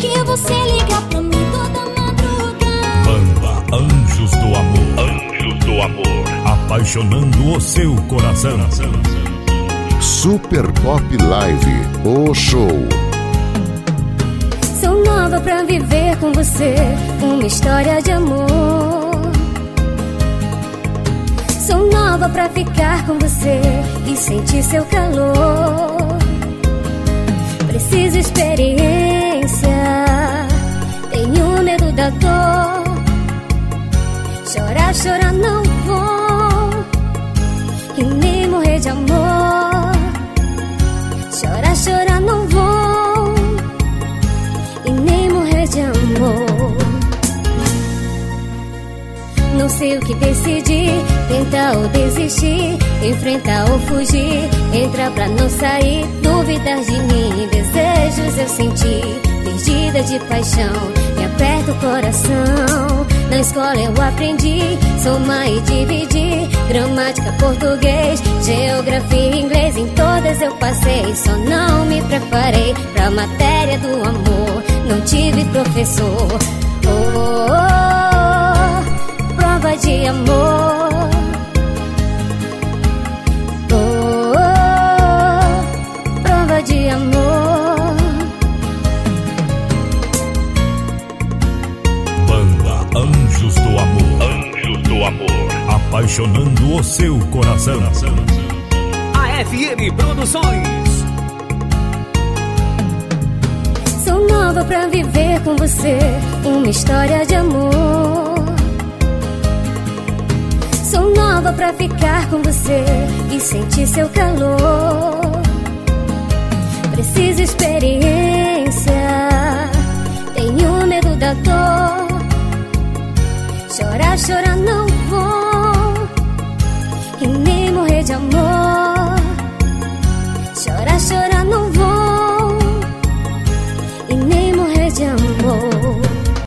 que você liga pra mim toda madrugada. Banda Anjos do Amor. Anjos do Amor. Apaixonando o seu coração. Super Pop Live, o show. Sou nova pra viver com você uma história de amor. Sou nova pra ficar com você e sentir seu calor. Chorar, chorar não vou e nem morrer de amor. Chorar, chorar não vou e nem morrer de amor. Não sei o que decidir, tentar ou desistir, enfrentar ou fugir, entrar pra não sair, duvidar de mim, desejos eu senti, perdida de paixão, me aperta o coração. Na escola eu aprendi, somar e dividir, gramática, português, geografia, inglês, em todas eu passei, só não me preparei pra matéria do amor, não tive professor. Apaixonando o seu coração. A FM Produções. Sou nova pra viver com você uma história de amor. Sou nova pra ficar com você e sentir seu calor. Preciso experiência, tenho medo da dor. Chorar, chorar não vou